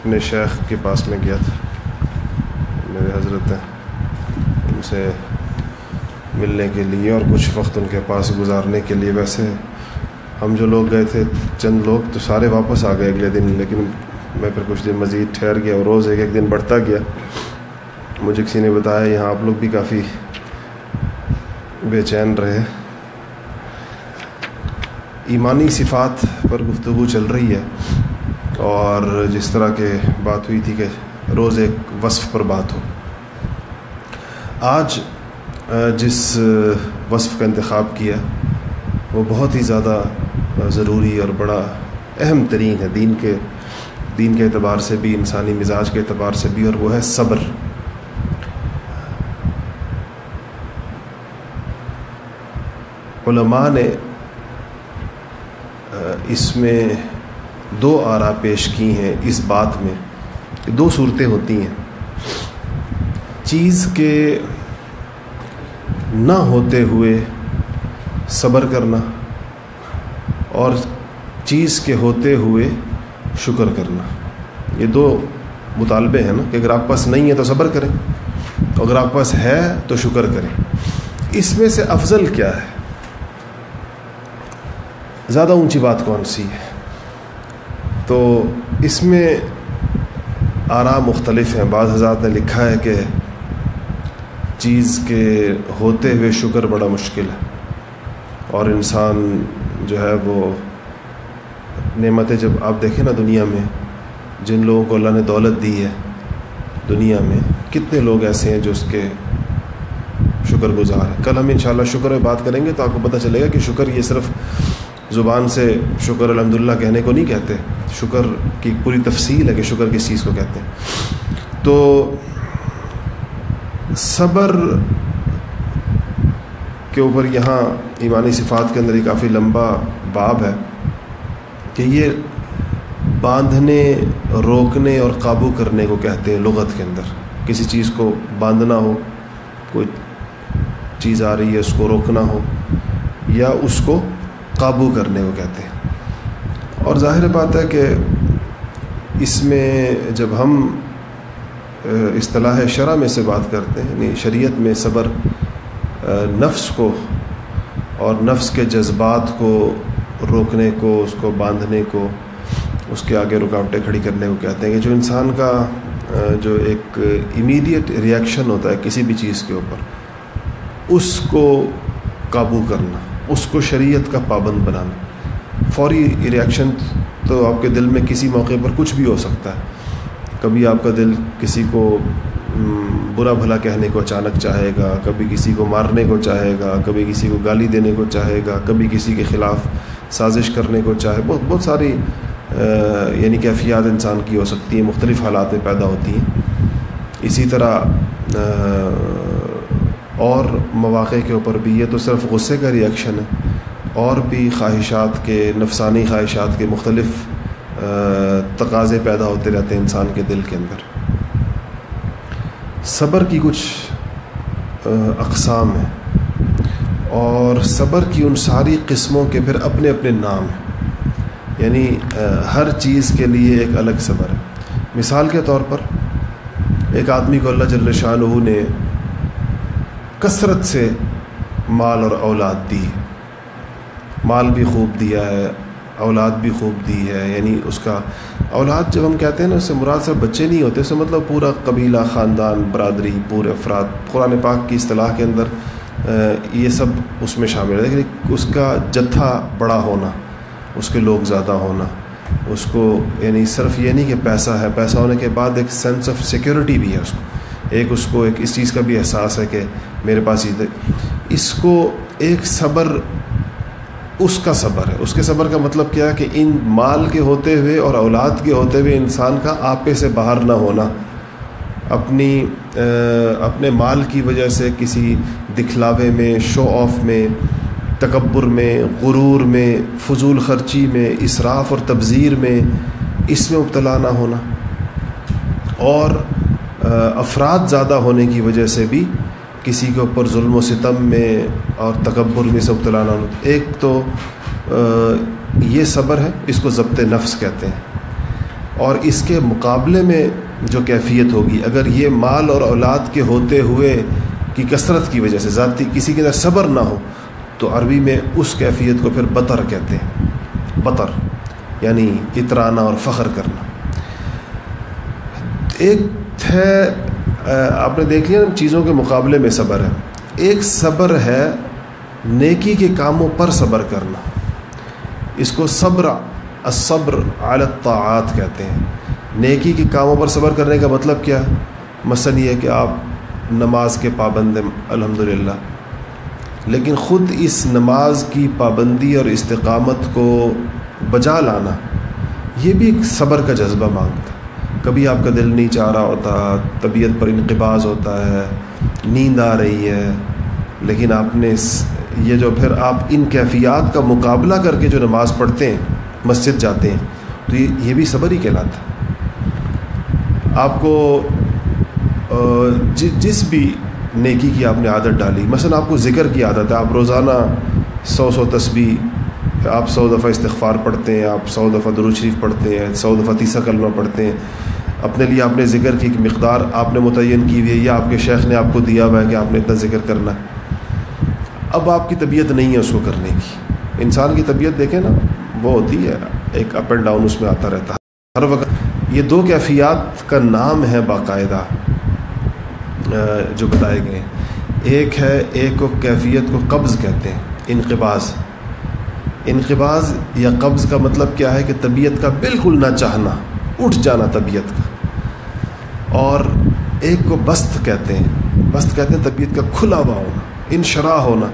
اپنے شیخ کے پاس میں گیا تھا۔ میرے حضرت ہیں ان سے ملنے کے لیے اور کچھ وقت ان کے پاس گزارنے کے لیے۔ ویسے ہم جو لوگ گئے تھے، چند لوگ تو سارے واپس آ گئے اگلے دن، لیکن میں پھر کچھ دن مزید ٹھہر گیا اور روز ایک ایک دن بڑھتا گیا۔ مجھے کسی نے بتایا، یہاں آپ لوگ بھی کافی بے چین رہے۔ ایمانی صفات پر گفتگو چل رہی ہے۔ اور جس طرح کے بات ہوئی تھی کہ روز ایک وصف پر بات ہو۔ آج جس وصف کا انتخاب کیا، وہ بہت ہی زیادہ ضروری اور بڑا اہم ترین ہے۔ دین کے دین کے اعتبار سے بھی، انسانی مزاج کے اعتبار سے بھی، اور وہ ہے صبر۔ علماء نے اس میں دو آرا پیش کی ہیں اس بات میں دو صورتیں ہوتی ہیں۔ چیز کے نہ ہوتے ہوئے صبر کرنا اور چیز کے ہوتے ہوئے شکر کرنا۔ یہ دو مطالبے ہیں نا کہ اگر آپ پاس نہیں ہے تو صبر کریں، اگر آپ پاس ہے تو شکر کریں۔ اس میں سے افضل کیا ہے؟ زیادہ اونچی بات کون سی ہے؟ تو اس میں آرام مختلف ہیں۔ بعض حضرات نے لکھا ہے کہ چیز کے ہوتے ہوئے شکر بڑا مشکل ہے اور انسان جو ہے وہ نعمتیں جب آپ دیکھیں نا دنیا میں، جن لوگوں کو اللہ نے دولت دی ہے دنیا میں، کتنے لوگ ایسے ہیں جو اس کے شکر گزار ہیں۔ کل ہم انشاءاللہ شکر میں بات کریں گے تو آپ کو پتہ چلے گا کہ شکر یہ صرف زبان سے شکر الحمد للہ کہنے کو نہیں کہتے۔ شکر کی پوری تفصیل ہے کہ شکر کس چیز کو کہتے ہیں۔ تو صبر کے اوپر یہاں ایمانی صفات کے اندر یہ کافی لمبا باب ہے کہ یہ باندھنے، روکنے اور قابو کرنے کو کہتے ہیں لغت کے اندر۔ کسی چیز کو باندھنا ہو، کوئی چیز آ رہی ہے، اس کو روکنا ہو یا اس کو قابو کرنے کو کہتے ہیں۔ اور ظاہر بات ہے کہ اس میں جب ہم اصطلاح شرح میں سے بات کرتے ہیں یعنی شریعت میں صبر نفس کو اور نفس کے جذبات کو روکنے کو، اس کو باندھنے کو، اس کے آگے رکاوٹیں کھڑی کرنے کو کہتے ہیں کہ جو انسان کا جو ایک امیڈیٹ ریئیکشن ہوتا ہے کسی بھی چیز کے اوپر، اس کو قابو کرنا۔ اس کو شریعت کا پابند بنانا فوری ریئیکشن تو آپ کے دل میں کسی موقع پر کچھ بھی ہو سکتا ہے۔ کبھی آپ کا دل کسی کو برا بھلا کہنے کو اچانک چاہے گا، کبھی کسی کو مارنے کو چاہے گا، کبھی کسی کو گالی دینے کو چاہے گا، کبھی کسی کے خلاف سازش کرنے کو چاہے۔ بہت بہت ساری یعنی کیفیات انسان کی ہو سکتی ہیں، مختلف حالات میں پیدا ہوتی ہیں۔ اسی طرح اور مواقع کے اوپر بھی، یہ تو صرف غصے کا ریئیکشن ہے، اور بھی خواہشات کے، نفسانی خواہشات کے مختلف تقاضے پیدا ہوتے رہتے ہیں انسان کے دل کے اندر۔ صبر کی کچھ اقسام ہیں، اور صبر کی ان ساری قسموں کے پھر اپنے اپنے نام ہیں۔ یعنی ہر چیز کے لیے ایک الگ صبر ہے۔ مثال کے طور پر، ایک آدمی کو اللہ جل شاہ نے کثرت سے مال اور اولاد دی مال بھی خوب دیا ہے، اولاد بھی خوب دی ہے۔ یعنی اس کا اولاد جب ہم کہتے ہیں نا، اس سے مراد صرف بچے نہیں ہوتے، اس سے مطلب پورا قبیلہ، خاندان، برادری، پورے افراد، قرآن پاک کی اصطلاح کے اندر یہ سب اس میں شامل ہے۔ لیکن اس کا جتھا بڑا ہونا، اس کے لوگ زیادہ ہونا، اس کو یعنی صرف یہ نہیں کہ پیسہ ہے، پیسہ ہونے کے بعد ایک سینس آف سیکورٹی بھی ہے اس کو۔ ایک اس کو ایک اس چیز کا بھی احساس ہے کہ میرے پاس یہ اس کو ایک صبر، اس کا صبر ہے۔ اس کے صبر کا مطلب کیا ہے کہ ان مال کے ہوتے ہوئے اور اولاد کے ہوتے ہوئے انسان کا آپے سے باہر نہ ہونا، اپنی اپنے مال کی وجہ سے کسی دکھلاوے میں شو آف میں، تکبر میں، غرور میں، فضول خرچی میں اصراف اور تبذیر میں اس میں مبتلا نہ ہونا۔ اور افراد زیادہ ہونے کی وجہ سے بھی کسی کے اوپر ظلم و ستم میں اور تکبر میں سے مبتلا نہ ایک تو یہ صبر ہے، اس کو ضبط نفس کہتے ہیں۔ اور اس کے مقابلے میں جو کیفیت ہوگی، اگر یہ مال اور اولاد کے ہوتے ہوئے کی کثرت کی وجہ سے ذاتی کسی کے اندر صبر نہ ہو، تو عربی میں اس کیفیت کو پھر بطر کہتے ہیں۔ بطر یعنی اترانا اور فخر کرنا۔ ایک ہے آپ نے دیکھ لیا نا چیزوں کے مقابلے میں صبر ہے۔ ایک صبر ہے نیکی کے کاموں پر صبر کرنا۔ اس کو صبر، الصبر علی الطاعات کہتے ہیں۔ نیکی کے کاموں پر صبر کرنے کا مطلب کیا مثلاً یہ کہ آپ نماز کے پابند ہیں الحمد لیکن خود اس نماز کی پابندی اور استقامت کو بجا لانا، یہ بھی ایک صبر کا جذبہ مانگتا کبھی آپ کا دل نہیں چاہ رہا ہوتا، طبیعت پر انقباز ہوتا ہے، نیند آ رہی ہے، لیکن آپ نے یہ جو پھر آپ ان کیفیات کا مقابلہ کر کے جو نماز پڑھتے ہیں، مسجد جاتے ہیں، تو یہ یہ بھی صبر ہی کہلاتا آپ کو جی- جس بھی نیکی کی آپ نے عادت ڈالی، مثلا آپ کو ذکر کی عادت ہے، آپ روزانہ سو سو تسبیح، آپ سو دفعہ استغفار پڑھتے ہیں، آپ سو دفعہ درود شریف پڑھتے ہیں، سو دفعہ تیسرا کلمہ پڑھتے ہیں اپنے لیے آپ نے ذکر کی ایک مقدار آپ نے متعین کی ہوئی ہے یا آپ کے شیخ نے آپ کو دیا ہوا ہے کہ آپ نے اتنا ذکر کرنا ہے۔ اب آپ کی طبیعت نہیں ہے اس کو کرنے کی۔ انسان کی طبیعت دیکھیں نا، وہ ہوتی ہے، ایک اپ اینڈ ڈاؤن اس میں آتا رہتا ہے۔ ہر وقت یہ دو کیفیات کا نام ہے باقاعدہ جو بتائے گئے۔ ایک ہے، ایک کو کیفیت کو قبض کہتے ہیں انقباز انقباز یا قبض کا مطلب کیا ہے کہ طبیعت کا بالکل نہ چاہنا اٹھ جانا طبیعت کا۔ اور ایک کو بست کہتے ہیں۔ بست کہتے ہیں طبیعت کا کھلا ہوا ہونا انشراح ہونا۔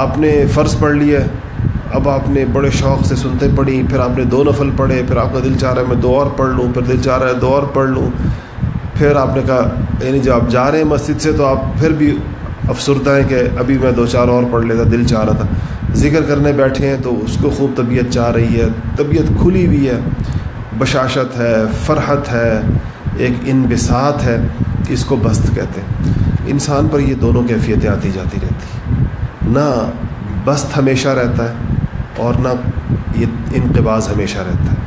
آپ نے فرض پڑھ لیا، اب آپ نے بڑے شوق سے سنتے پڑھی، پھر آپ نے دو نفل پڑھے، پھر آپ کا دل چاہ رہا ہے میں دو اور پڑھ لوں، پھر دل چاہ رہا ہے دو اور پڑھ لوں۔ پھر آپ نے کہا یعنی جب آپ جا رہے ہیں مسجد سے تو آپ پھر بھی افسردہ ہیں کہ ابھی میں دو چار اور پڑھ لیتا، دل چاہ رہا تھا۔ ذکر کرنے بیٹھے ہیں تو اس کو خوب طبیعت چاہ رہی ہے، طبیعت کھلی ہوئی ہے۔ بشاشت ہے، فرحت ہے، ایک انبساط ہے، اس کو بست کہتے ہیں۔ انسان پر یہ دونوں کیفیتیں آتی جاتی رہتی نہ بست ہمیشہ رہتا ہے اور نہ یہ انقباز ہمیشہ رہتا ہے۔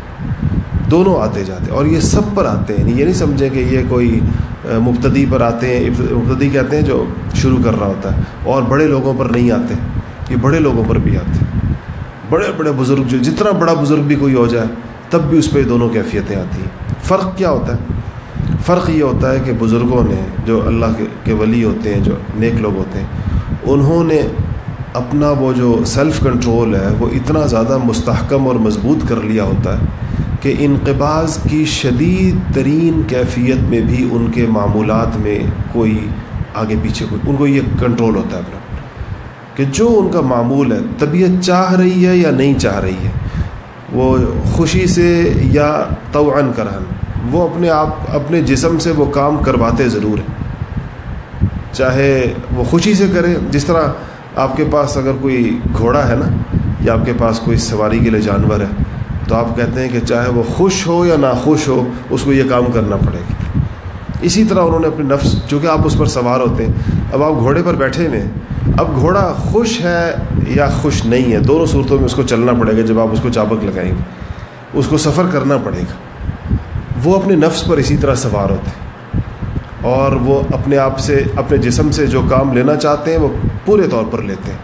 دونوں آتے جاتے اور یہ سب پر آتے ہیں۔ یہ نہیں سمجھیں کہ یہ کوئی مبتدی پر آتے ہیں مبتدی کہتے ہیں جو شروع کر رہا ہوتا ہے اور بڑے لوگوں پر نہیں آتے۔ یہ بڑے لوگوں پر بھی آتے ہیں۔ بڑے بڑے بزرگ جو، جتنا بڑا بزرگ بھی کوئی ہو جائے تب بھی اس پہ دونوں کیفیتیں آتی ہیں۔ فرق کیا ہوتا ہے؟ فرق یہ ہوتا ہے کہ بزرگوں نے جو اللہ کے ولی ہوتے ہیں، جو نیک لوگ ہوتے ہیں، انہوں نے اپنا وہ جو سیلف کنٹرول ہے، وہ اتنا زیادہ مستحکم اور مضبوط کر لیا ہوتا ہے کہ انقباز کی شدید ترین کیفیت میں بھی ان کے معمولات میں کوئی آگے پیچھے کوئی ان کو یہ کنٹرول ہوتا ہے اپنا۔ کہ جو ان کا معمول ہے، طبیعت چاہ رہی ہے یا نہیں چاہ رہی ہے وہ خوشی سے یا توعن کرہن۔ وہ اپنے آپ، اپنے جسم سے وہ کام کرواتے ضرور ہیں۔ چاہے وہ خوشی سے کرے، جس طرح آپ کے پاس اگر کوئی گھوڑا ہے نا، یا آپ کے پاس کوئی سواری کے لیے جانور ہے، تو آپ کہتے ہیں کہ چاہے وہ خوش ہو یا ناخوش ہو، اس کو یہ کام کرنا پڑے گا۔ اسی طرح انہوں نے اپنے نفس چونکہ آپ اس پر سوار ہوتے ہیں، اب آپ گھوڑے پر بیٹھے ہوئے اب گھوڑا خوش ہے یا خوش نہیں ہے۔ دونوں صورتوں میں اس کو چلنا پڑے گا، جب آپ اس کو چابک لگائیں گے۔ اس کو سفر کرنا پڑے گا۔ وہ اپنے نفس پر اسی طرح سوار ہوتے ہیں۔ اور وہ اپنے آپ سے، اپنے جسم سے جو کام لینا چاہتے ہیں، وہ پورے طور پر لیتے ہیں۔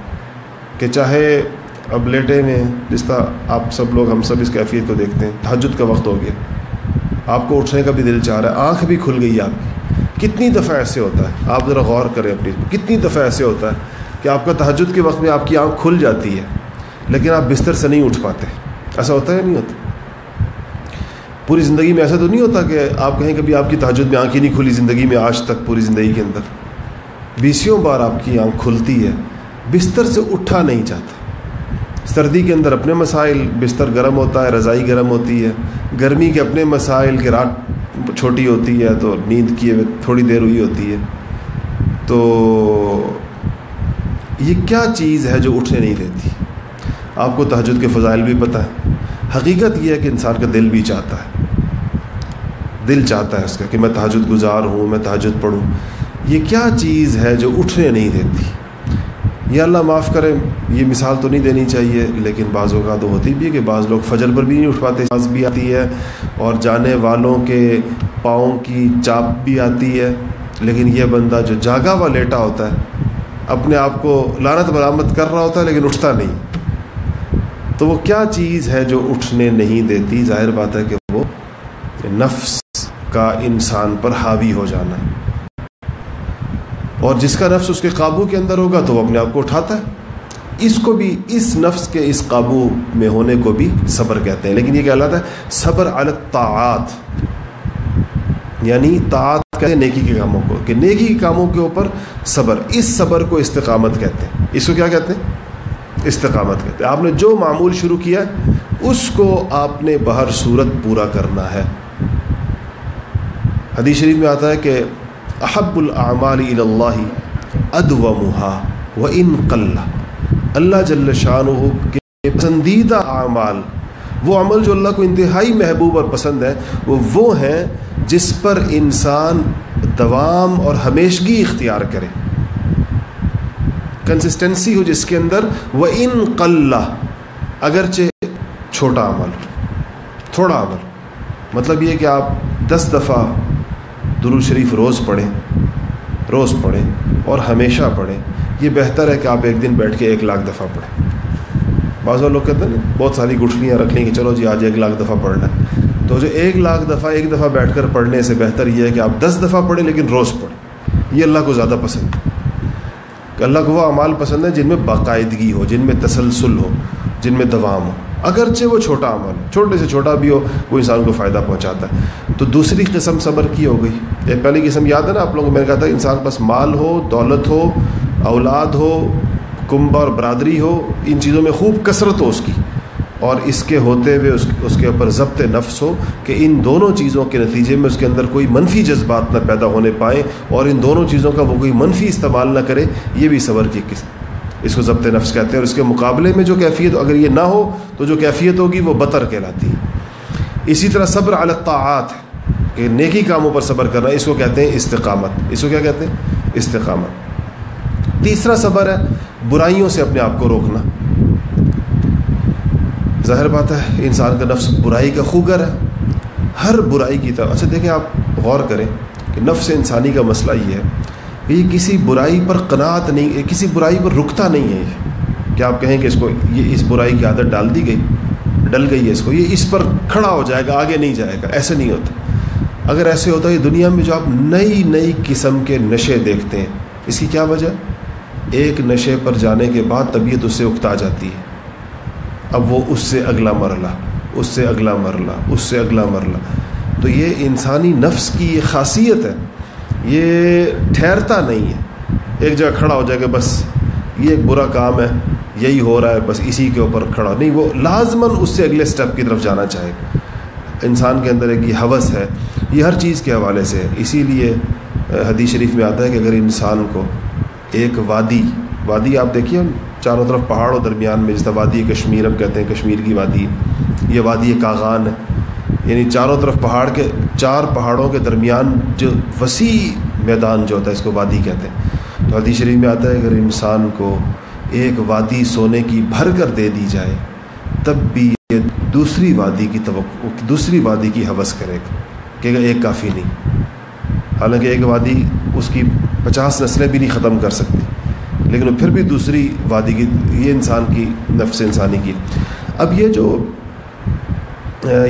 کہ چاہے اب لیٹے میں جس طرح آپ سب لوگ، ہم سب اس کیفیت کو دیکھتے ہیں تحجد کا وقت ہو گیا۔ آپ کو اٹھنے کا بھی دل چاہ رہا ہے، آنکھ بھی کھل گئی آپ کی۔ کتنی دفعہ ایسے ہوتا ہے؟ آپ ذرا غور کریں اپنی۔ کتنی دفعہ ایسے ہوتا ہے؟ کہ آپ کا تحجد کے وقت میں آپ کی آنکھ کھل جاتی ہے، لیکن آپ بستر سے نہیں اٹھ پاتے۔ ایسا ہوتا ہے یا نہیں ہوتا؟ پوری زندگی میں ایسا تو نہیں ہوتا کہ آپ کہیں کبھی آپ کی تحجد میں آنکھ ہی نہیں کھلی زندگی میں آج تک پوری زندگی کے اندر۔ بیسیوں بار آپ کی آنکھ کھلتی ہے، بستر سے اٹھا نہیں چاہتا سردی کے اندر اپنے مسائل، بستر گرم ہوتا ہے، رضائی گرم ہوتی ہے۔ گرمی کے اپنے مسائل کے رات چھوٹی ہوتی ہے تو نیند کی تھوڑی دیر ہوئی ہوتی ہے۔ تو یہ کیا چیز ہے جو اٹھنے نہیں دیتی؟ آپ کو تہجد کے فضائل بھی پتہ ہے۔ حقیقت یہ ہے کہ انسان کا دل بھی چاہتا ہے۔ دل چاہتا ہے اس کا کہ میں تہجد گزار ہوں، میں تہجد پڑھوں۔ یہ کیا چیز ہے جو اٹھنے نہیں دیتی؟ یہ اللہ معاف کرے، یہ مثال تو نہیں دینی چاہیے، لیکن بعض اوقات ہوتی بھی ہے کہ بعض لوگ فجر پر بھی نہیں اٹھ پاتے سانس بھی آتی ہے اور جانے والوں کے پاؤں کی چاپ بھی آتی ہے۔ لیکن یہ بندہ جو جاگا ہوا لیٹا ہوتا ہے اپنے آپ کو لانت برآمد کر رہا ہوتا ہے لیکن اٹھتا نہیں۔ تو وہ کیا چیز ہے جو اٹھنے نہیں دیتی؟ ظاہر بات ہے کہ وہ نفس کا انسان پر حاوی ہو جانا۔ ہے اور جس کا نفس اس کے قابو کے اندر ہوگا تو وہ اپنے آپ کو اٹھاتا ہے۔ اس کو بھی، اس نفس کے اس قابو میں ہونے کو بھی صبر کہتے ہیں۔ لیکن یہ کہلاتا ہے، صبر الطاعات۔ یعنی طاعت کہتے ہیں نیکی کے کاموں کو، کہ نیکی کے کاموں کے اوپر صبر، اس صبر کو استقامت کہتے ہیں۔ اس کو کیا کہتے ہیں؟ استقامت کہتے ہیں۔ آپ نے جو معمول شروع کیا ہے، اس کو آپ نے بہر صورت پورا کرنا ہے۔ حدیث شریف میں آتا ہے کہ احب الاعمال اللہ ادومہا و محا و ان قلہ اللہ جل شاہ کے پسندیدہ اعمال وہ عمل جو اللہ کو انتہائی محبوب اور پسند ہے، وہ وہ ہیں جس پر انسان دوام اور ہمیشگی اختیار کرے۔ کنسسٹنسی ہو جس کے اندر وہ ان اگرچہ چھوٹا عمل، تھوڑا عمل۔ مطلب یہ کہ آپ دس دفعہ درو شریف روز پڑھیں روز پڑھیں اور ہمیشہ پڑھیں۔ یہ بہتر ہے کہ آپ ایک دن بیٹھ کے ایک لاکھ دفعہ پڑھیں۔ بعض لوگ کہتے ہیں بہت ساری گٹھلیاں رکھ لیں کہ چلو جی آج ایک لاکھ دفعہ پڑھنا ہے۔ تو جو ایک لاکھ دفعہ، ایک دفعہ بیٹھ کر پڑھنے سے بہتر یہ ہے کہ آپ دس دفعہ پڑھیں لیکن روز پڑھیں۔ یہ اللہ کو زیادہ پسند ہے۔ کہ اللہ کو وہ اعمال پسند ہے جن میں باقاعدگی ہو، جن میں تسلسل ہو، جن میں دوام ہو۔ اگرچہ وہ چھوٹا عمل، چھوٹے سے چھوٹا بھی ہو، وہ انسان کو فائدہ پہنچاتا ہے۔ تو دوسری قسم صبر کی ہو گئی۔ ایک پہلی قسم یاد ہے نا آپ لوگوں کو؟ میں نے کہا تھا، انسان پاس مال ہو، دولت ہو، اولاد ہو کنبہ اور برادری ہو، ان چیزوں میں خوب کثرت ہو اس کی۔ اور اس کے ہوتے ہوئے اس اس کے اوپر ضبط نفس ہو کہ ان دونوں چیزوں کے نتیجے میں اس کے اندر کوئی منفی جذبات نہ پیدا ہونے پائیں اور ان دونوں چیزوں کا وہ کوئی منفی استعمال نہ کرے، یہ بھی صبر کی قسم۔ اس کو ضبط نفس کہتے ہیں اور اس کے مقابلے میں جو کیفیت، اگر یہ نہ ہو تو جو کیفیت ہوگی وہ بطر کہلاتی ہے۔ اسی طرح صبر الطاعات، کہ نیکی کاموں پر صبر کرنا، اس کو کہتے ہیں استقامت۔ اس کو کیا کہتے ہیں؟ استقامت۔ تیسرا صبر ہے برائیوں سے اپنے آپ کو روکنا۔ ظاہر بات ہے، انسان کا نفس برائی کا خوگر ہے۔ ہر برائی کی طرف اچھا دیکھیں آپ غور کریں کہ نفس انسانی کا مسئلہ یہ ہے کہ یہ کسی برائی پر قناعت نہیں کسی برائی پر رکتا نہیں ہے۔ یہ کہ آپ کہیں کہ اس کو، یہ اس برائی کی عادت ڈال دی گئی، ڈل گئی ہے اس کو، یہ اس پر کھڑا ہو جائے گا، آگے نہیں جائے گا، ایسے نہیں ہوتا۔ اگر ایسے ہوتا ہے دنیا میں جو آپ نئی نئی قسم کے نشے دیکھتے ہیں، اس کی کیا وجہ؟ ایک نشے پر جانے کے بعد طبیعت اس سے اکتا جاتی ہے۔ اب وہ اس سے اگلا مرلہ اس سے اگلا مرلہ اس سے اگلا مرلہ تو یہ انسانی نفس کی یہ خاصیت ہے۔ یہ ٹھہرتا نہیں ہے۔ ایک جگہ کھڑا ہو جائے گا بس یہ ایک برا کام ہے، یہی ہو رہا ہے، بس اسی کے اوپر کھڑا۔ نہیں، وہ لازماً اس سے اگلے سٹیپ کی طرف جانا چاہے۔ گا انسان کے اندر ایک یہ حوث ہے، یہ ہر چیز کے حوالے سے ہے۔ اسی لیے حدیث شریف میں آتا ہے کہ اگر انسان کو ایک وادی وادی آپ دیکھیے، چاروں طرف پہاڑوں درمیان میں، جس طرح وادی کشمیر ہم کہتے ہیں، کشمیر کی وادی، یہ وادی کاغان ہے۔ یعنی چاروں طرف پہاڑ کے، چار پہاڑوں کے درمیان جو وسیع میدان جو ہوتا ہے، اس کو وادی کہتے ہیں۔ تو حدیث شریف میں آتا ہے، اگر انسان کو ایک وادی سونے کی بھر کر دے دی جائے، تب بھی یہ دوسری وادی کی توقع، دوسری وادی کی حوث کرے گا، کہ ایک کافی نہیں۔ حالانکہ ایک وادی اس کی پچاس نسلیں بھی نہیں ختم کر سکتی۔ لیکن پھر بھی دوسری وادی کی، یہ انسان کی، نفس انسانی کی۔ اب یہ جو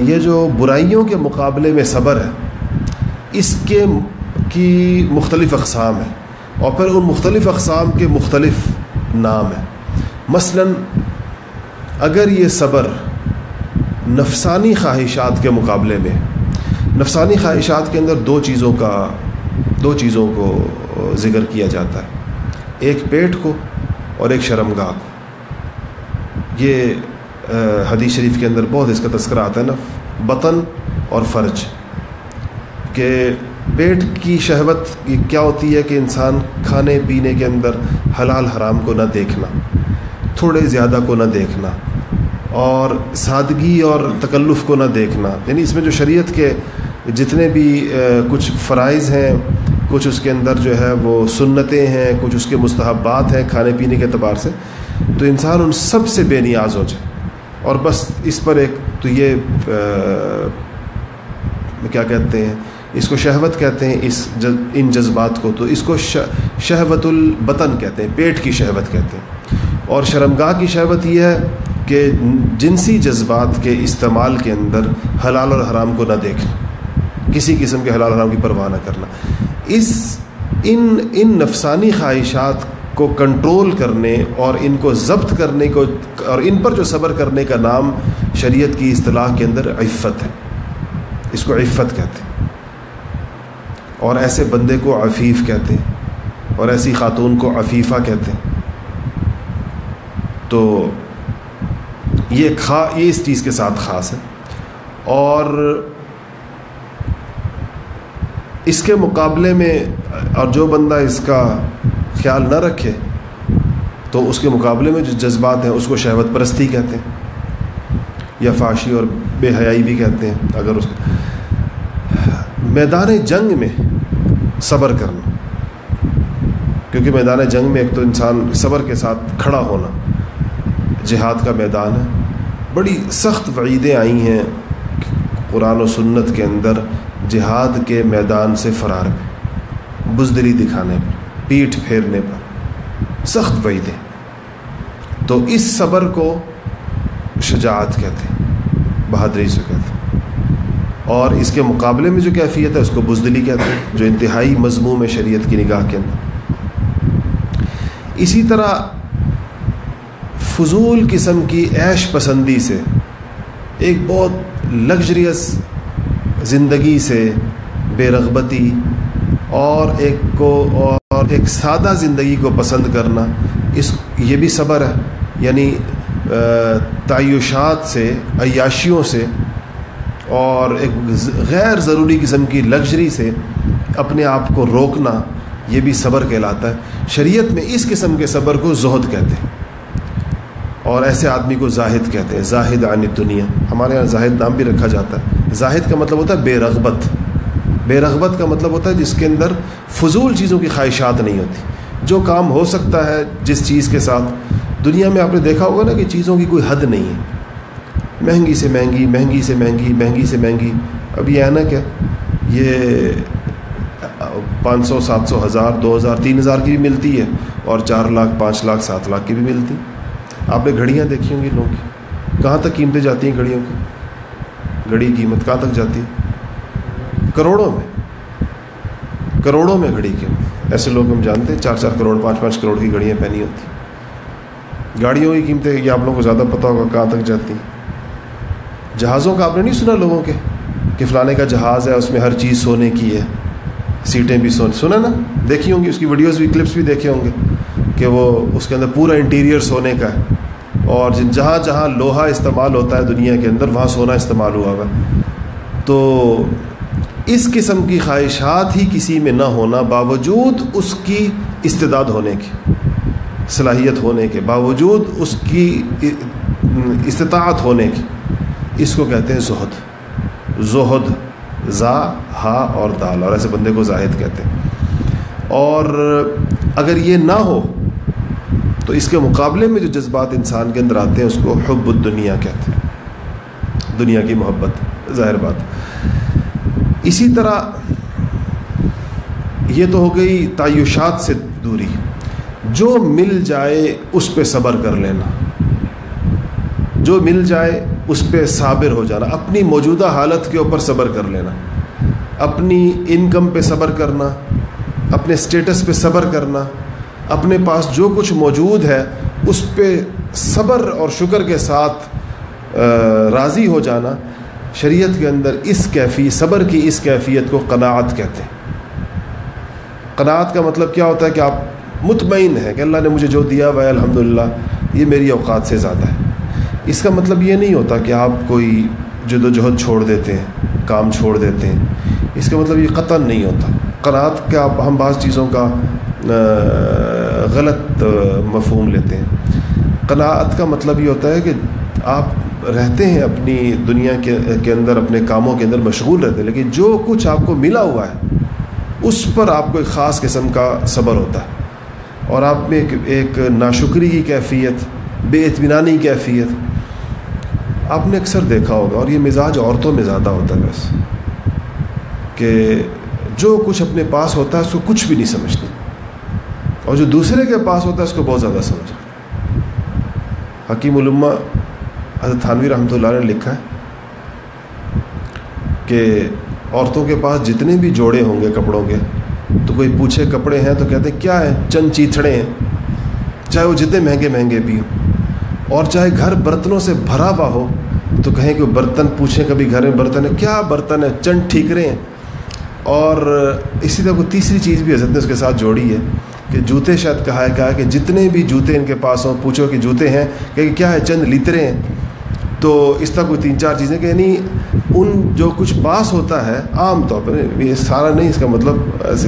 یہ جو برائیوں کے مقابلے میں صبر ہے، اس کے کی مختلف اقسام ہیں۔ اور پھر ان مختلف اقسام کے مختلف نام ہیں۔ مثلا، اگر یہ صبر نفسانی خواہشات کے مقابلے میں نفسانی خواہشات کے اندر دو چیزوں کا دو چیزوں کو ذکر کیا جاتا ہے۔ ایک پیٹ کو اور ایک شرمگاہ کو۔ یہ حدیث شریف کے اندر بہت اس کا تذکرہ آتا ہے نا۔ بطن اور فرج۔ کہ پیٹ کی شہوت کیا ہوتی ہے کہ انسان کھانے پینے کے اندر حلال حرام کو نہ دیکھنا، تھوڑے زیادہ کو نہ دیکھنا، اور سادگی اور تکلف کو نہ دیکھنا۔ یعنی اس میں جو شریعت کے جتنے بھی کچھ فرائض ہیں، کچھ اس کے اندر جو ہے وہ سنتیں ہیں، کچھ اس کے مستحبات ہیں کھانے پینے کے اعتبار سے، تو انسان ان سب سے بے نیاز ہو جائے۔ اور بس اس پر ایک تو یہ کیا کہتے ہیں، اس کو شہوت کہتے ہیں، اس ان جذبات کو، تو اس کو شہوت البطن کہتے ہیں، پیٹ کی شہوت کہتے ہیں۔ اور شرمگاہ کی شہوت یہ ہے کہ جنسی جذبات کے استعمال کے اندر حلال اور حرام کو نہ دیکھنا کسی قسم کے حلال حرام کی پرواہ نہ کرنا۔ اس ان ان نفسانی خواہشات کو کنٹرول کرنے اور ان کو ضبط کرنے کو اور ان پر جو صبر کرنے کا نام شریعت کی اصطلاح کے اندر عفت ہے۔ اس کو عفت کہتے ہیں۔ اور ایسے بندے کو عفیف کہتے ہیں۔ اور ایسی خاتون کو عفیفہ کہتے ہیں۔ تو یہ کھا یہ اس چیز کے ساتھ خاص ہے۔ اور اس کے مقابلے میں اور جو بندہ اس کا خیال نہ رکھے، تو اس کے مقابلے میں جو جذبات ہیں، اس کو شہوت پرستی کہتے ہیں، یا فاشی اور بے حیائی بھی کہتے ہیں۔ اگر اس میدان جنگ میں صبر کرنا، کیونکہ میدان جنگ میں ایک تو انسان صبر کے ساتھ کھڑا ہونا جہاد کا میدان ہے۔ بڑی سخت وعیدیں آئی ہیں قرآن و سنت کے اندر۔ جہاد کے میدان سے فرار پہ بزدری دکھانے پر پیٹھ پھیرنے پر، سخت وعیدیں۔ تو اس صبر کو شجاعت کہتے ہیں، بہادری سے کہتے ہیں۔ اور اس کے مقابلے میں جو کیفیت ہے، اس کو بزدلی کہتے ہیں، جو انتہائی مضموم ہے شریعت کی نگاہ کے اندر۔ اسی طرح فضول قسم کی عیش پسندی سے ایک بہت لگژریس زندگی سے بے رغبتی اور ایک کو اور ایک سادہ زندگی کو پسند کرنا، اس یہ بھی صبر ہے۔ یعنی تعیشات سے، عیاشیوں سے اور ایک غیر ضروری قسم کی لگژری سے اپنے آپ کو روکنا، یہ بھی صبر کہلاتا ہے۔ شریعت میں اس قسم کے صبر کو زہد کہتے ہیں۔ اور ایسے آدمی کو زاہد کہتے ہیں، زاہد عن دنیا ہمارے یہاں زاہد نام بھی رکھا جاتا ہے۔ زاہد کا مطلب ہوتا ہے بے رغبت۔ بے رغبت کا مطلب ہوتا ہے جس کے اندر فضول چیزوں کی خواہشات نہیں ہوتی۔ جو کام ہو سکتا ہے جس چیز کے ساتھ۔ دنیا میں آپ نے دیکھا ہوگا نا کہ چیزوں کی کوئی حد نہیں ہے۔ مہنگی سے مہنگی مہنگی سے مہنگی مہنگی سے مہنگی۔ اب یہ ہے نا کیا یہ پانچ سو، سات سو، ہزار، دو ہزار، تین ہزار کی بھی ملتی ہے اور چار لاکھ، پانچ لاکھ، سات لاکھ کی بھی ملتی۔ آپ نے گھڑیاں دیکھی ہوں گی لوگوں کی؟ کہاں تک قیمتیں جاتی ہیں گھڑیوں کی؟ گھڑی قیمت کہاں تک جاتی ہے؟ کروڑوں میں۔ کروڑوں میں گھڑی کی ایسے لوگ ہم جانتے ہیں، چار چار کروڑ، پانچ پانچ کروڑ کی گھڑیاں پہنی ہوتی گاڑیوں کی قیمتیں یہ آپ لوگوں کو زیادہ پتہ ہوگا کہاں تک جاتی ہیں۔ جہازوں کا آپ نے نہیں سنا لوگوں کے کہ فلانے کا جہاز ہے، اس میں ہر چیز سونے کی ہے۔ سیٹیں بھی سونے سنا نا؟ دیکھی ہوں گی، اس کی ویڈیوز بھی کلپس بھی دیکھے ہوں گے کہ وہ اس کے اندر پورا انٹیریئر سونے کا ہے۔ اور جہاں جہاں لوہا استعمال ہوتا ہے دنیا کے اندر، وہاں سونا استعمال ہوا ہوا تو اس قسم کی خواہشات ہی کسی میں نہ ہونا، باوجود اس کی استداد ہونے کی، صلاحیت ہونے کے، باوجود اس کی استطاعت ہونے کی۔ اس کو کہتے ہیں زہد۔ زہد، زا، ہا اور دال۔ اور ایسے بندے کو زاہد کہتے ہیں۔ اور اگر یہ نہ ہو تو اس کے مقابلے میں جو جذبات انسان کے اندر آتے ہیں، اس کو حب الدنیا کہتے ہیں۔ دنیا کی محبت، ظاہر بات۔ اسی طرح یہ تو ہو گئی تعیشات سے دوری۔ جو مل جائے اس پہ صبر کر لینا۔ جو مل جائے اس پہ صابر ہو جانا۔ اپنی موجودہ حالت کے اوپر صبر کر لینا۔ اپنی انکم پہ صبر کرنا۔ اپنے اسٹیٹس پہ صبر کرنا۔ اپنے پاس جو کچھ موجود ہے، اس پہ صبر اور شکر کے ساتھ راضی ہو جانا۔ شریعت کے اندر اس کیفی صبر کی اس کیفیت کو قناعت کہتے ہیں۔ قناعت کا مطلب کیا ہوتا ہے کہ آپ مطمئن ہیں کہ اللہ نے مجھے جو دیا وہ الحمد للہ یہ میری اوقات سے زیادہ ہے۔ اس کا مطلب یہ نہیں ہوتا کہ آپ کوئی جد و جہد چھوڑ دیتے ہیں، کام چھوڑ دیتے ہیں۔ اس کا مطلب یہ قطن نہیں ہوتا۔ قناعت کا ہم بعض چیزوں کا غلط مفہوم لیتے ہیں۔ قناعت کا مطلب یہ ہوتا ہے کہ آپ رہتے ہیں اپنی دنیا کے کے اندر، اپنے کاموں کے اندر مشغول رہتے ہیں، لیکن جو کچھ آپ کو ملا ہوا ہے، اس پر آپ کو ایک خاص قسم کا صبر ہوتا ہے۔ اور آپ میں ایک ایک ناشکری کی کیفیت، بے اطمینانی کیفیت، آپ نے اکثر دیکھا ہوگا، اور یہ مزاج عورتوں میں زیادہ ہوتا ہے بس، کہ جو کچھ اپنے پاس ہوتا ہے، اس کو کچھ بھی نہیں سمجھتی اور جو دوسرے کے پاس ہوتا ہے اس کو بہت زیادہ سمجھ حکیم علما حضرت تھانوی رحمۃ اللہ نے لکھا ہے کہ عورتوں کے پاس جتنے بھی جوڑے ہوں گے کپڑوں کے، تو کوئی پوچھے کپڑے ہیں تو کہتے ہیں، کیا ہے چند چیتھڑے ہیں۔ چاہے وہ جتنے مہنگے مہنگے بھی ہوں۔ اور چاہے گھر برتنوں سے بھرا ہوا ہو تو کہیں کہ برتن پوچھیں کبھی گھر میں برتن ہے۔ کیا برتن ہے؟ چند ٹھیکرے ہیں۔ اور اسی طرح کوئی تیسری چیز بھی حضرت نے اس کے ساتھ جوڑی ہے۔ کہ جوتے شاید کہا ہے کہا کہ جتنے بھی جوتے ان کے پاس ہوں، پوچھو کہ جوتے ہیں، کہ کیا ہے، چند لیترے ہیں۔ تو اس طرح کوئی تین چار چیزیں کہ یعنی ان جو کچھ پاس ہوتا ہے، عام طور پر یہ سارا نہیں، اس کا مطلب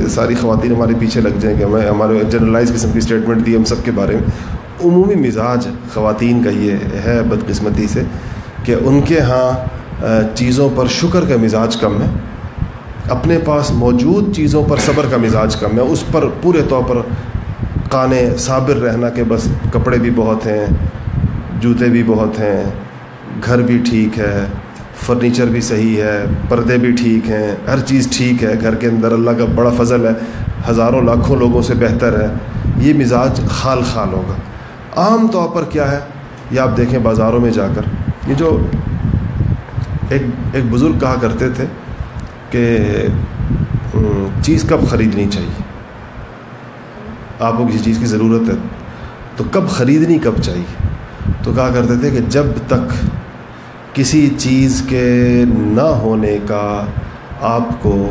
ساری خواتین ہمارے پیچھے لگ جائیں کہ ہمیں ہمارے جنرلائز قسم کی اسٹیٹمنٹ دی ہم سب کے بارے میں۔ عمومی مزاج خواتین کا یہ ہے بدقسمتی سے کہ ان کے ہاں چیزوں پر شکر کا مزاج کم ہے۔ اپنے پاس موجود چیزوں پر صبر کا مزاج کم ہے۔ اس پر پورے طور پر کانے صابر رہنا کہ بس کپڑے بھی بہت ہیں، جوتے بھی بہت ہیں، گھر بھی ٹھیک ہے، فرنیچر بھی صحیح ہے، پردے بھی ٹھیک ہیں، ہر چیز ٹھیک ہے، گھر کے اندر اللہ کا بڑا فضل ہے، ہزاروں لاکھوں لوگوں سے بہتر ہے۔ یہ مزاج خال خال ہوگا۔ عام طور پر کیا ہے؟ یہ آپ دیکھیں بازاروں میں جا کر۔ یہ جو ایک ایک بزرگ کہا کرتے تھے کہ چیز کب خریدنی چاہیے؟ آپ کو کسی چیز کی ضرورت ہے تو کب خریدنی کب چاہیے؟ تو کہا کرتے تھے کہ جب تک کسی چیز کے نہ ہونے کا آپ کو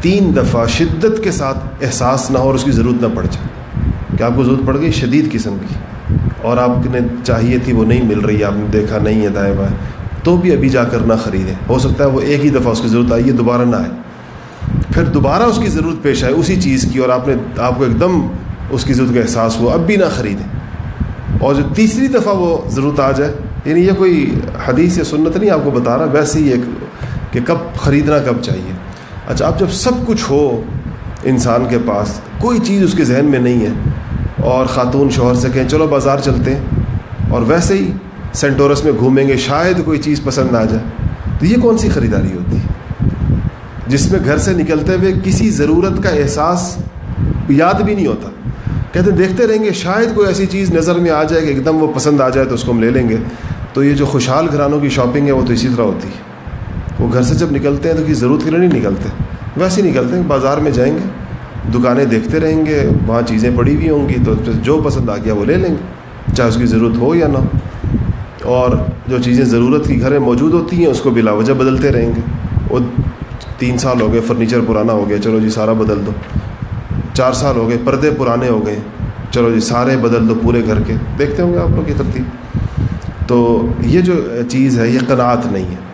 تین دفعہ شدت کے ساتھ احساس نہ ہو اور اس کی ضرورت نہ پڑ جائے، کہ آپ کو ضرورت پڑ گئی شدید قسم کی اور آپ نے چاہیے تھی وہ نہیں مل رہی، آپ نے دیکھا نہیں ہے دائیں بائیں۔ تو بھی ابھی جا کر نہ خریدیں۔ ہو سکتا ہے وہ ایک ہی دفعہ اس کی ضرورت آئی ہے دوبارہ نہ آئے۔ پھر دوبارہ اس کی ضرورت پیش آئے، اسی چیز کی، اور آپ نے، آپ کو ایک دم اس کی ضرورت کا احساس ہوا، اب بھی نہ خریدیں۔ اور جو تیسری دفعہ وہ ضرورت آ جائے یعنی یہ کوئی حدیث یا سنت نہیں آپ کو بتا رہا، ویسے ہی ایک کہ کب خریدنا کب چاہیے۔ اچھا اب جب سب کچھ ہو انسان کے پاس، کوئی چیز اس کے ذہن میں نہیں ہے، اور خاتون شوہر سے کہیں، چلو بازار چلتے ہیں، اور ویسے ہی سینٹورس میں گھومیں گے، شاید کوئی چیز پسند آ جائے۔ تو یہ کون سی خریداری ہوتی؟ ہے جس میں گھر سے نکلتے ہوئے کسی ضرورت کا احساس یاد بھی نہیں ہوتا۔ کہتے ہیں، دیکھتے رہیں گے، شاید کوئی ایسی چیز نظر میں آ جائے کہ ایک دم وہ پسند آ جائے تو اس کو ہم لے لیں گے۔ تو یہ جو خوشحال گھرانوں کی شاپنگ ہے، وہ تو اسی طرح ہوتی ہے۔ وہ گھر سے جب نکلتے ہیں تو کسی ضرورت کے لیے نہیں نکلتے۔ ویسے ہی نکلتے ہیں، بازار میں جائیں گے، دکانیں دیکھتے رہیں گے، وہاں چیزیں پڑی ہوئی ہوں گی تو جو پسند آ گیا وہ لے لیں گے، چاہے اس کی ضرورت ہو یا نہ ہو۔ اور جو چیزیں ضرورت کی گھر میں موجود ہوتی ہیں، اس کو بلا وجہ بدلتے رہیں گے۔ وہ تین سال ہو گئے، فرنیچر پرانا ہو گیا، چلو جی سارا بدل دو۔ چار سال ہو گئے، پردے پرانے ہو گئے، چلو جی سارے بدل دو پورے گھر کے۔ دیکھتے ہوں گے آپ لوگ یہ ترتیب۔ تو یہ جو چیز ہے، یہ قناعت نہیں ہے۔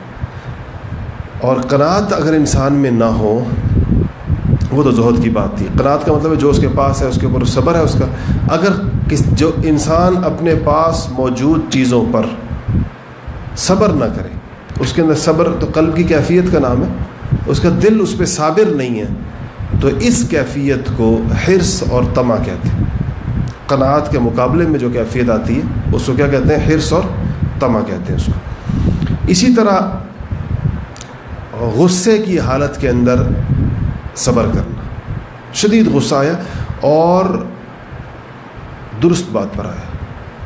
اور قناعت اگر انسان میں نہ ہو وہ تو زہد کی بات تھی۔ قناعت کا مطلب ہے جو اس کے پاس ہے، اس کے اوپر صبر ہے، اس کا۔ اگر کس جو انسان اپنے پاس موجود چیزوں پر صبر نہ کرے، اس کے اندر صبر تو قلب کی کیفیت کا نام ہے، اس کا دل اس پہ صابر نہیں ہے، تو اس کیفیت کو حرص اور تما کہتے ہیں۔ قناعت کے مقابلے میں جو کیفیت آتی ہے، اس کو کیا کہتے ہیں؟ حرص اور تما کہتے ہیں اس کو۔ اسی طرح غصے کی حالت کے اندر صبر کرنا۔ شدید غصہ آیا اور درست بات پر آیا۔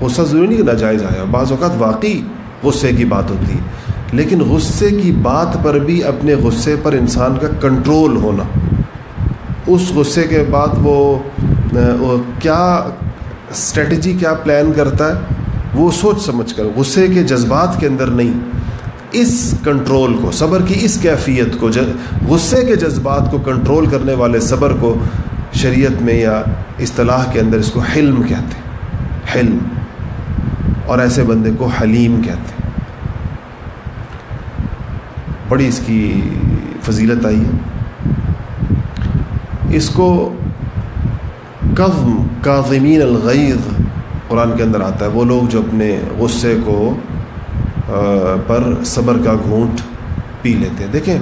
غصہ ضروری نہیں کہ ناجائز آیا۔ بعض اوقات واقعی غصے کی بات ہوتی ہے، لیکن غصے کی بات پر بھی اپنے غصے پر انسان کا کنٹرول ہونا۔ اس غصے کے بعد وہ کیا اسٹریٹجی کیا پلان کرتا ہے، وہ سوچ سمجھ کر، غصے کے جذبات کے اندر نہیں۔ اس کنٹرول کو، صبر کی اس کیفیت کو غصے کے جذبات کو کنٹرول کرنے والے صبر کو شریعت میں یا اصطلاح کے اندر اس کو حلم کہتے ہیں۔ حلم۔ اور ایسے بندے کو حلیم کہتے ہیں۔ بڑی اس کی فضیلت آئی ہے۔ اس کو قزم کاظمین الغیظ قرآن کے اندر آتا ہے۔ وہ لوگ جو اپنے غصے کو پر صبر کا گھونٹ پی لیتے ہیں۔ دیکھیں،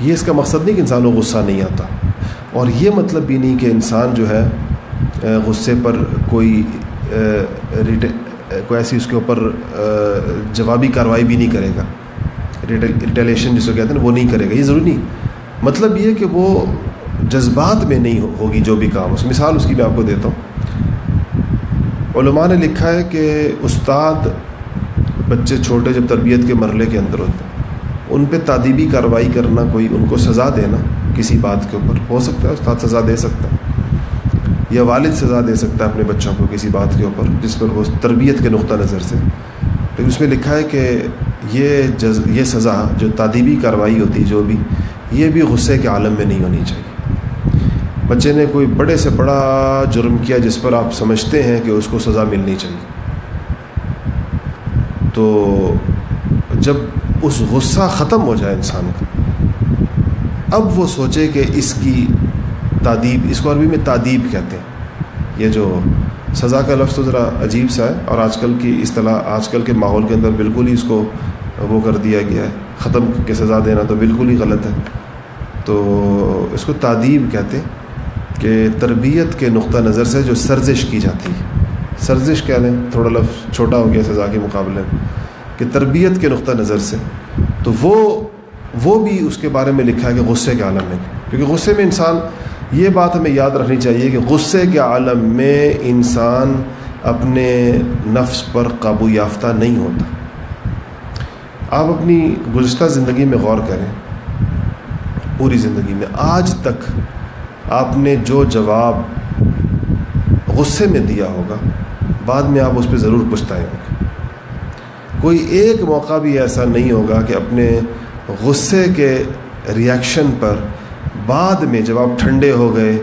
یہ اس کا مقصد نہیں کہ انسان کو غصہ نہیں آتا، اور یہ مطلب بھی نہیں کہ انسان جو ہے غصے پر کوئی کوئی ایسی اس کے اوپر جوابی کارروائی بھی نہیں کرے گا۔ ریٹیلیشن جس کو کہتے ہیں، وہ نہیں کرے گا۔ یہ ضروری نہیں۔ مطلب یہ کہ وہ جذبات میں نہیں ہوگی جو بھی کام۔ اس مثال اس کی میں آپ کو دیتا ہوں۔ علماء نے لکھا ہے کہ استاد بچے چھوٹے جب تربیت کے مرحلے کے اندر ہوتے ہیں، ان پہ تعدیبی کارروائی کرنا، کوئی ان کو سزا دینا کسی بات کے اوپر، ہو سکتا ہے استاد سزا دے سکتا ہے یا والد سزا دے سکتا ہے اپنے بچوں کو کسی بات کے اوپر، جس پر وہ تربیت کے نقطہ نظر سے۔ لیکن اس میں لکھا ہے کہ یہ جز، یہ سزا جو تعدیبی کارروائی ہوتی، جو بھی، یہ بھی غصے کے عالم میں نہیں ہونی چاہیے۔ بچے نے کوئی بڑے سے بڑا جرم کیا جس پر آپ سمجھتے ہیں کہ اس کو سزا ملنی چاہیے۔ تو جب اس غصہ ختم ہو جائے انسان کا، اب وہ سوچے کہ اس کی تعدیب اس کو عربی میں تعدیب کہتے ہیں۔ یہ جو سزا کا لفظ تو ذرا عجیب سا ہے اور آج کل کی اصطلاح آج کل کے ماحول کے اندر بالکل ہی اس کو وہ کر دیا گیا ہے۔ ختم کے سزا دینا تو بالکل ہی غلط ہے۔ تو اس کو تعدیب کہتے ہیں کہ تربیت کے نقطہ نظر سے جو سرزش کی جاتی ہے۔ سرزش کہہ لیں، تھوڑا لفظ چھوٹا ہو گیا سزا کے مقابلے میں، کہ تربیت کے نقطہ نظر سے، تو وہ وہ بھی اس کے بارے میں لکھا ہے کہ غصے کے عالم میں، کیونکہ غصے میں انسان، یہ بات ہمیں یاد رکھنی چاہیے کہ غصے کے عالم میں انسان اپنے نفس پر قابو یافتہ نہیں ہوتا۔ آپ اپنی گزشتہ زندگی میں غور کریں، پوری زندگی میں، آج تک آپ نے جو جواب غصے میں دیا ہوگا بعد میں آپ اس پہ ضرور پوچھتائیں ہوں گے کوئی ایک موقع بھی ایسا نہیں ہوگا کہ اپنے غصے کے ریئیکشن پر بعد میں جب آپ ٹھنڈے ہو گئے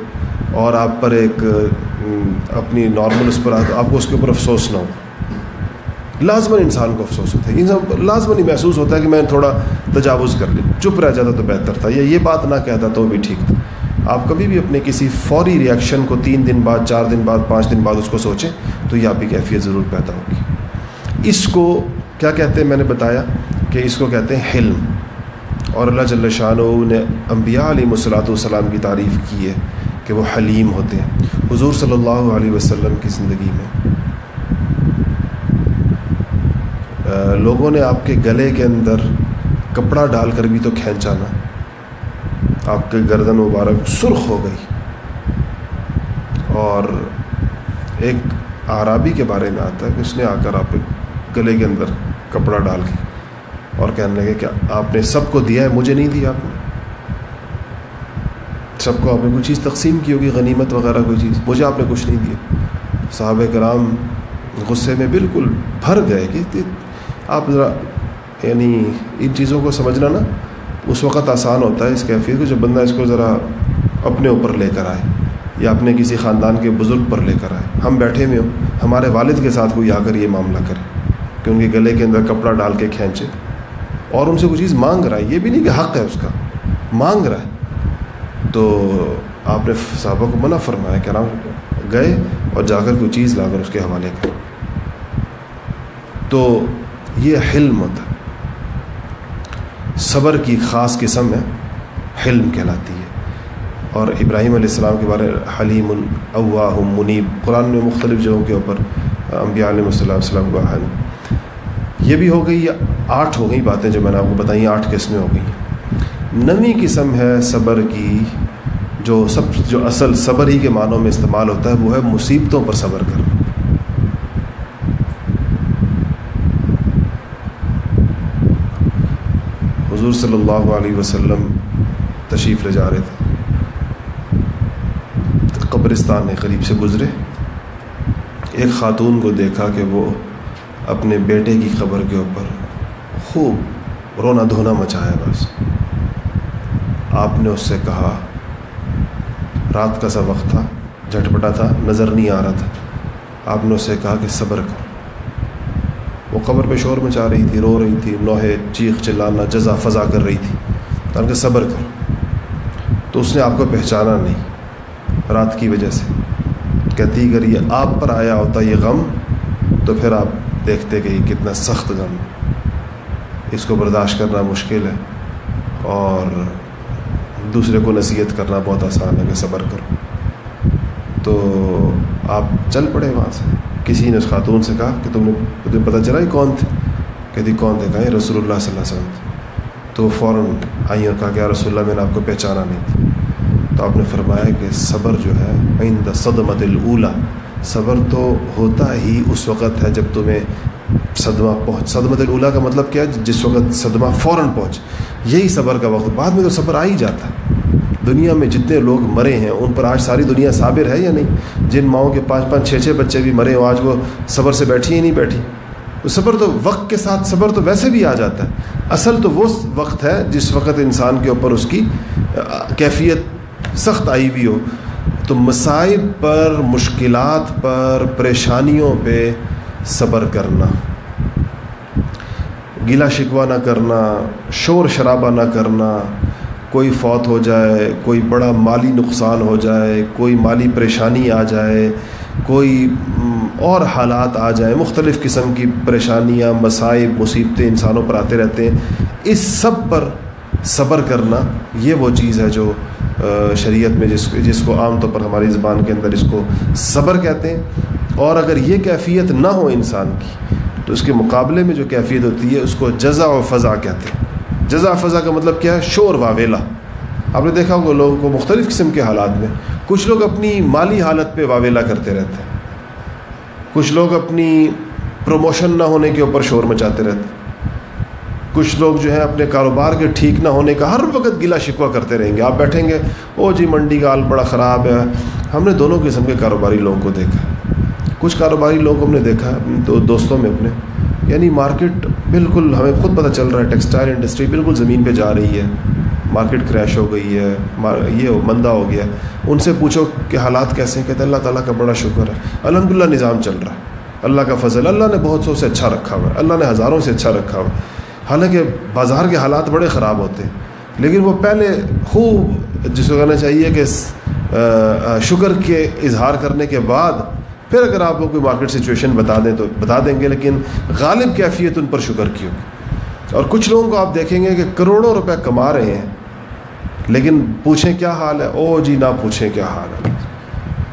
اور آپ پر ایک اپنی نارمل اس پر آپ کو اس کے اوپر افسوس نہ ہو۔ لازمن انسان کو افسوس ہوتا ہے۔ انسان لازمن ہی محسوس ہوتا ہے کہ میں تھوڑا تجاوز کر لوں چپ رہ جاتا تو بہتر تھا۔ یا یہ بات نہ کہتا تو وہ بھی ٹھیک تھا۔ آپ کبھی بھی اپنے کسی فوری ریئیکشن کو تین دن بعد، چار دن بعد، پانچ دن بعد اس کو سوچیں تو یہ آپ کی کیفیت ضرور پیدا ہوگی۔ اس کو کیا کہتے ہیں؟ میں نے بتایا کہ اس کو کہتے ہیں حلم۔ اور اللہ جل شاہ نے انبیاء علیہ مسلاۃ والسلام کی تعریف کی ہے کہ وہ حلیم ہوتے ہیں۔ حضور صلی اللہ علیہ وسلم کی زندگی میں لوگوں نے آپ کے گلے کے اندر کپڑا ڈال کر بھی تو کھینچا نا۔ آپ کے گردن مبارک سرخ ہو گئی۔ اور ایک عرابی کے بارے میں آتا ہے کہ اس نے آ کر آپ گلے کے اندر کپڑا ڈال کے اور کہنے لگے کہ آپ نے سب کو دیا ہے، مجھے نہیں دیا آپ نے۔ سب کو آپ نے کوئی چیز تقسیم کی ہوگی، غنیمت وغیرہ کوئی چیز، مجھے آپ نے کچھ نہیں دیا۔ صحابہ کرام غصے میں بالکل بھر گئے کہ آپ ذرا یعنی ان چیزوں کو سمجھنا نا۔ اس وقت آسان ہوتا ہے اس کیفیت کو جب بندہ اس کو ذرا اپنے اوپر لے کر آئے یا اپنے کسی خاندان کے بزرگ پر لے کر آئے۔ ہم بیٹھے میں ہوں، ہمارے والد کے ساتھ کوئی آ کر یہ معاملہ کرے کہ ان کے گلے کے اندر کپڑا ڈال کے کھینچے اور ان سے کوئی چیز مانگ رہا ہے۔ یہ بھی نہیں کہ حق ہے اس کا، مانگ رہا ہے۔ تو آپ نے صحابہ کو منع فرمایا کہ آرام گئے اور جا کر کوئی چیز لا کر اس کے حوالے کر تو یہ حلم ہوتا ہے صبر کی خاص قسم ہے، حلم کہلاتی ہے۔ اور ابراہیم علیہ السلام کے بارے حلیم الاواہ منیب، قرآن میں مختلف جگہوں کے اوپر انبیاء علیہ السلام السلام کا حل۔ یہ بھی ہو گئی آٹھ ہو گئی باتیں جو میں نے آپ کو بتائیں آٹھ قسمیں ہو گئی۔ نویں قسم ہے صبر کی، جو سب، جو اصل صبر ہی کے معنوں میں استعمال ہوتا ہے، وہ ہے مصیبتوں پر صبر کرنا۔ حضور صلی اللہ علیہ وسلم تشریف لے جا رہے تھے۔ قبرستان قریب سے گزرے۔ ایک خاتون کو دیکھا کہ وہ اپنے بیٹے کی قبر کے اوپر خوب رونا دھونا مچایا بس۔ آپ نے اس سے کہا، رات کا سا وقت تھا، جھٹپٹا تھا، نظر نہیں آ رہا تھا۔ آپ نے اس سے کہا کہ صبر کر وہ قبر پہ شور مچا رہی تھی، رو رہی تھی نوحے چیخ چلانا، جزا فضا کر رہی تھی۔ کہ صبر کر تو اس نے آپ کو پہچانا نہیں، رات کی وجہ سے۔ کہتی، اگر یہ آپ پر آیا ہوتا یہ غم، تو پھر آپ دیکھتے کہ یہ کتنا سخت غم۔ اس کو برداشت کرنا مشکل ہے اور دوسرے کو نصیحت کرنا بہت آسان ہے کہ صبر کرو۔ تو آپ چل پڑے وہاں سے۔ کسی نے اس خاتون سے کہا کہ تم نے تمہیں پتہ چلا ہی کون تھے؟ کہتی جی کون تھے؟ کہیں رسول اللہ صلی اللہ علیہ وسلم تو فوراً آئی اور کہا کہ رسول اللہ، میں نے آپ کو پہچانا نہیں تھا۔ تو آپ نے فرمایا کہ صبر جو ہے، عند صدمت الاولا صبر تو ہوتا ہی اس وقت ہے جب تمہیں صدمہ پہنچ صدمت الاولا کا مطلب کیا جس وقت صدمہ فوراً پہنچ۔ یہی صبر کا وقت، بعد میں تو صبر آ ہی جاتا۔ ہے دنیا میں جتنے لوگ مرے ہیں، ان پر آج ساری دنیا صابر ہے یا نہیں؟ جن ماؤں کے پانچ پانچ چھ چھ بچے بھی مرے ہوں آج وہ صبر سے بیٹھی ہی نہیں بیٹھی۔ صبر تو وقت کے ساتھ، صبر تو ویسے بھی آ جاتا ہے۔ اصل تو وہ وقت ہے جس وقت انسان کے اوپر اس کی کیفیت سخت آئی ہوئی ہو۔ تو مصائب پر، مشکلات پر، پریشانیوں پہ صبر کرنا۔ گلا شکوہ نہ کرنا، شور شرابہ نہ کرنا۔ کوئی فوت ہو جائے، کوئی بڑا مالی نقصان ہو جائے، کوئی مالی پریشانی آ جائے، کوئی اور حالات آ جائیں، مختلف قسم کی پریشانیاں، مصائب، مصیبتیں انسانوں پر آتے رہتے ہیں، اس سب پر صبر کرنا یہ وہ چیز ہے جو شریعت میں جس جس کو عام طور پر ہماری زبان کے اندر اس کو صبر کہتے ہیں۔ اور اگر یہ کیفیت نہ ہو انسان کی، تو اس کے مقابلے میں جو کیفیت ہوتی ہے، اس کو جزا و فضا کہتے ہیں۔ جزا فضا کا مطلب کیا ہے؟ شور واویلا۔ آپ نے دیکھا ہوگا لوگوں کو مختلف قسم کے حالات میں۔ کچھ لوگ اپنی مالی حالت پہ واویلا کرتے رہتے ہیں۔ کچھ لوگ اپنی پروموشن نہ ہونے کے اوپر شور مچاتے رہتے ہیں۔ کچھ لوگ جو ہیں اپنے کاروبار کے ٹھیک نہ ہونے کا ہر وقت گلا شکوہ کرتے رہیں گے۔ آپ بیٹھیں گے، او جی منڈی کا حال بڑا خراب ہے۔ ہم نے دونوں قسم کے کاروباری لوگوں کو دیکھا۔ کچھ کاروباری لوگوں کو ہم نے دیکھا، دو دوستوں میں اپنے۔ یعنی مارکیٹ بالکل ہمیں خود پتہ چل رہا ہے ٹیکسٹائل انڈسٹری بالکل زمین پہ جا رہی ہے۔ مارکیٹ کریش ہو گئی ہے یہ مندہ ہو گیا۔ ان سے پوچھو کہ حالات کیسے ہیں، کہتے ہیں اللہ تعالیٰ کا بڑا شکر ہے۔ الحمد للہ نظام چل رہا ہے۔ اللہ کا فضل، اللہ نے بہت سو سے اچھا رکھا ہوا ہے۔ اللہ نے ہزاروں سے اچھا رکھا ہوا ہے۔ حالانکہ بازار کے حالات بڑے خراب ہوتے ہیں۔ لیکن وہ پہلے خوب جس کو کہنا چاہیے کہ شکر کے اظہار کرنے کے بعد پھر اگر آپ کو کوئی مارکیٹ سچویشن بتا دیں تو بتا دیں گے، لیکن غالب کیفیت ان پر شکر کی ہوگی۔ اور کچھ لوگوں کو آپ دیکھیں گے کہ کروڑوں روپے کما رہے ہیں، لیکن پوچھیں کیا حال ہے؟ او جی نہ پوچھیں کیا حال ہے۔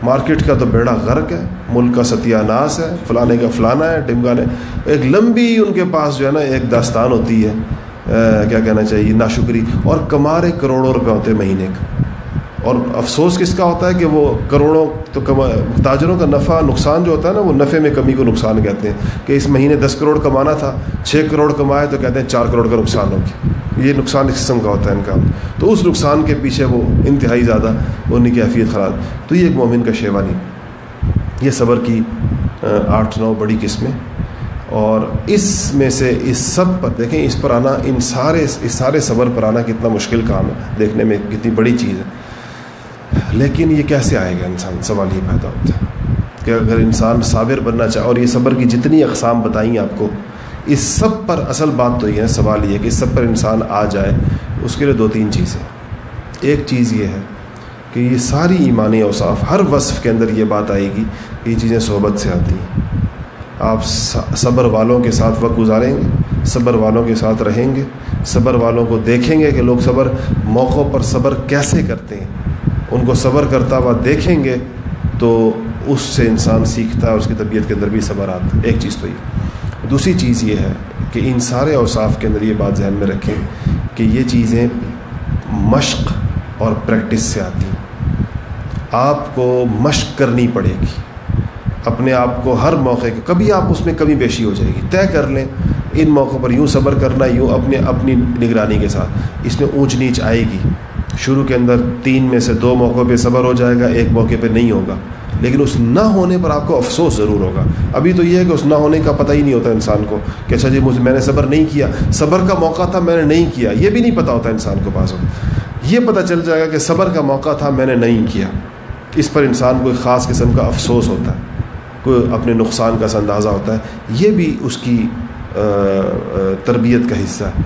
مارکیٹ کا تو بیڑا غرق ہے، ملک کا ستیہ ناس ہے، فلانے کا فلانا ہے ٹمکانے ایک لمبی ان کے پاس جو ہے نا ایک داستان ہوتی ہے کیا کہنا چاہیے، ناشکری، اور کمارے کروڑوں روپے ہوتے ہیں مہینے کا۔ اور افسوس کس کا ہوتا ہے کہ وہ کروڑوں تو کما تاجروں کا نفع نقصان جو ہوتا ہے نا، وہ نفع میں کمی کو نقصان کہتے ہیں کہ اس مہینے دس کروڑ کمانا تھا، چھ کروڑ کمائے تو کہتے ہیں چار کروڑ کا نقصان ہو گیا۔ یہ نقصان اس قسم کا ہوتا ہے ان کا۔ تو اس نقصان کے پیچھے وہ انتہائی زیادہ ان کی حیثیت خراب تو یہ ایک مومن کا شیوانی یہ صبر کی آٹھ نو بڑی قسمیں۔ اور اس میں سے اس سب پر دیکھیں، اس پر آنا، ان سارے، اس سارے صبر پر آنا کتنا مشکل کام ہے۔ دیکھنے میں کتنی بڑی چیز ہے۔ لیکن یہ کیسے آئے گا انسان؟ سوال یہ پیدا ہوتا ہے کہ اگر انسان صابر بننا چاہے اور یہ صبر کی جتنی اقسام بتائیں آپ کو، اس سب پر اصل بات تو یہ ہے، سوال یہ ہے کہ اس سب پر انسان آ جائے، اس کے لیے دو تین چیزیں۔ ایک چیز یہ ہے کہ یہ ساری ایمانی اوصاف، ہر وصف کے اندر یہ بات آئے گی کہ یہ چیزیں صحبت سے آتی ہیں۔ آپ صبر والوں کے ساتھ وقت گزاریں گے، صبر والوں کے ساتھ رہیں گے، صبر والوں کو دیکھیں گے کہ لوگ صبر، موقعوں پر صبر کیسے کرتے ہیں۔ ان کو صبر کرتا ہوا دیکھیں گے تو اس سے انسان سیکھتا ہے اس کی طبیعت کے اندر بھی صبر آتا ہے ایک چیز تو یہ۔ دوسری چیز یہ ہے کہ ان سارے اوصاف کے اندر یہ بات ذہن میں رکھیں کہ یہ چیزیں مشق اور پریکٹس سے آتی ہیں۔ آپ کو مشق کرنی پڑے گی۔ اپنے آپ کو ہر موقع کے کبھی آپ اس میں کمی بیشی ہو جائے گی۔ طے کر لیں، ان موقعوں پر یوں صبر کرنا، یوں اپنے اپنی نگرانی کے ساتھ۔ اس میں اونچ نیچ آئے گی۔ شروع کے اندر تین میں سے دو موقعوں پہ صبر ہو جائے گا، ایک موقع پہ نہیں ہوگا۔ لیکن اس نہ ہونے پر آپ کو افسوس ضرور ہوگا۔ ابھی تو یہ ہے کہ اس نہ ہونے کا پتہ ہی نہیں ہوتا انسان کو کہ اچھا جی مجھے میں نے صبر نہیں کیا۔ صبر کا موقع تھا، میں نے نہیں کیا۔ یہ بھی نہیں پتہ ہوتا انسان کو پاس یہ پتہ چل جائے گا کہ صبر کا موقع تھا، میں نے نہیں کیا۔ اس پر انسان کو ایک خاص قسم کا افسوس ہوتا ہے۔ کوئی اپنے نقصان کا اندازہ ہوتا ہے۔ یہ بھی اس کی تربیت کا حصہ ہے۔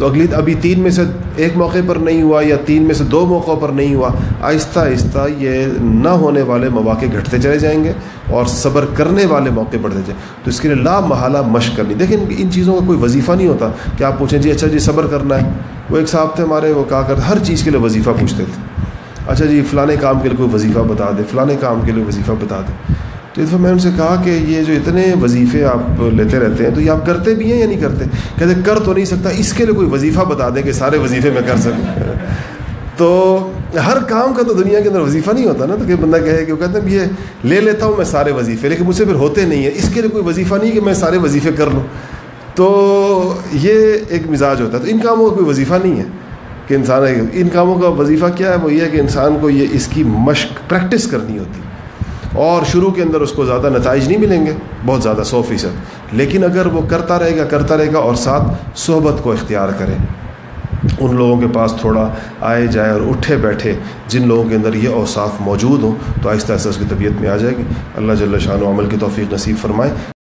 تو اگلی ابھی تین میں سے ایک موقع پر نہیں ہوا یا تین میں سے دو موقعوں پر نہیں ہوا، آہستہ آہستہ یہ نہ ہونے والے مواقع گھٹتے چلے جائیں گے اور صبر کرنے والے موقع بڑھتے جائیں۔ تو اس کے لیے لا محالہ مشق کرنی۔ دیکھیں ان چیزوں کا کوئی وظیفہ نہیں ہوتا کہ آپ پوچھیں جی اچھا جی صبر کرنا ہے۔ وہ ایک صاحب تھے ہمارے، وہ کہا کرتے، ہر چیز کے لیے وظیفہ پوچھتے تھے۔ اچھا جی فلاں کام کے لیے کوئی وظیفہ بتا دے، فلاں کام کے لیے وظیفہ بتا دے۔ تو اس میں ان سے کہا کہ یہ جو اتنے وظیفے آپ لیتے رہتے ہیں، تو یہ آپ کرتے بھی ہیں یا نہیں کرتے؟ کہتے کر تو نہیں سکتا، اس کے لیے کوئی وظیفہ بتا دیں کہ سارے وظیفے میں کر سکوں۔ تو ہر کام کا تو دنیا کے اندر وظیفہ نہیں ہوتا نا، تو کہ بندہ کہے کہ وہ کہتے ہیں یہ لے لیتا ہوں میں سارے وظیفے، لیکن مجھ سے پھر ہوتے نہیں ہیں۔ اس کے لیے کوئی وظیفہ نہیں کہ میں سارے وظیفے کر لوں۔ تو یہ ایک مزاج ہوتا ہے۔ تو ان کاموں کا کوئی وظیفہ نہیں ہے کہ انسان ان کاموں کا وظیفہ کیا ہے؟ وہ یہ ہے کہ انسان کو یہ اس کی مشق پریکٹس کرنی ہوتی۔ اور شروع کے اندر اس کو زیادہ نتائج نہیں ملیں گے، بہت زیادہ سو فیصد۔ لیکن اگر وہ کرتا رہے گا، کرتا رہے گا اور ساتھ صحبت کو اختیار کرے۔ ان لوگوں کے پاس تھوڑا آئے جائے اور اٹھے بیٹھے، جن لوگوں کے اندر یہ اوصاف موجود ہوں، تو آہستہ آہستہ اس کی طبیعت میں آ جائے گی۔ اللہ جل شاہ و عمل کی توفیق نصیب فرمائے۔